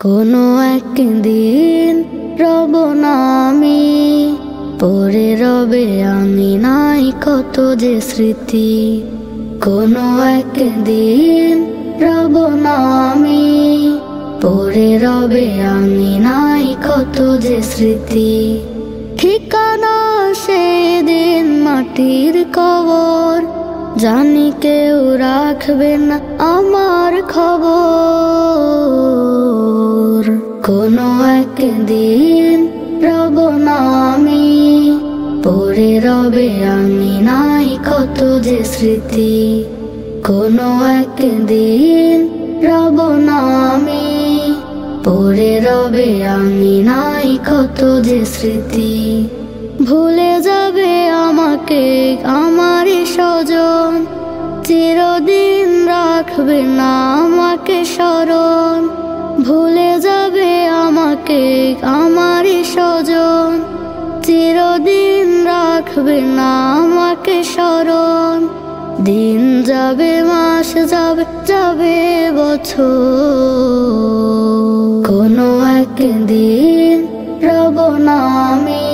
কোনো একদিন রব না আমি পরে রবে আমি নাই কত যে স্মৃতি। কোনো একদিন রব না আমি পরে রবে আমি নাই কত যে স্মৃতি। ঠিকানা সেদিন মাটির কবর, জানি কেউ রাখবে না আমার খবর। কোনো একদিন রব না আমি পরে রবে আমি নাই কত যে স্মৃতি। কোনো একদিন রব না আমি পরে রবে আমি নাই কত যে স্মৃতি। ভুলে যাবে আমাকে আমার স্বজন, চিরদিন রাখবে না আমাকে স্মরণ। ভুলে যাবে আমাকে আমার স্বজন, চিরদিন রাখবে না আমাকে স্মরণ। দিন যাবে, মাস যাবে যাবে বছর। কোনো একদিন রব না আমি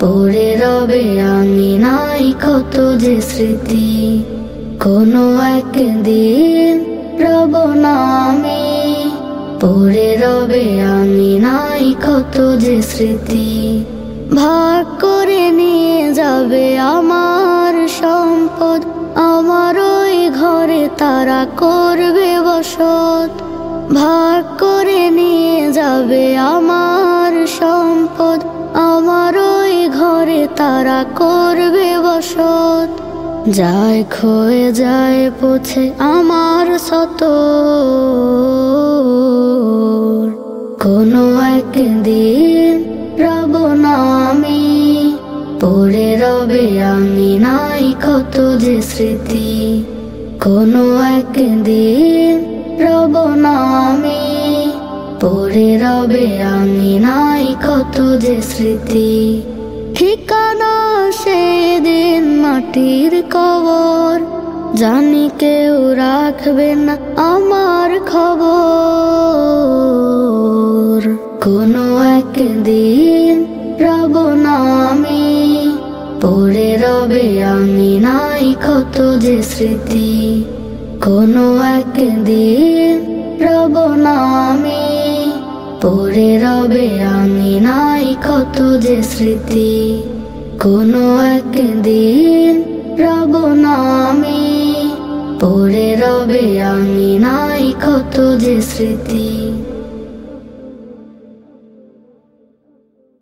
পড়ে রবে আমি নাই কত যে স্মৃতি। কোনো একদিন রব না পড়ে রবে আমি নাই কত যে স্মৃতি। ভাগ করে নিয়ে যাবে আমার সম্পদ, আমার ওই ঘরে তারা করবে বসত। ভাগ করে নিয়ে যাবে আমার সম্পদ, আমার ওই ঘরে তারা করবে বসত। যায় ক্ষয়ে যায় পথে আমার কোনো একদিন রব না আমি পড়ে রবে আমি নাই কত যে স্মৃতি। কোনো একদিন রব না আমি পড়ে রবে আমি নাই কত যে স্মৃতি। ঠিকানা সেদিন মাটির কবর, জানি কেউ রাখবে না আমার খবর। কোনো একদিন রব আমি পড়ে রবে আমি নাই কত যে স্মৃতি। কোনো একদিন রব আমি পড়ে রবে আমি নাই কত যে স্মৃতি। কোনো একদিন রব আমি পড়ে রবে আমি নাই কত যে স্মৃতি।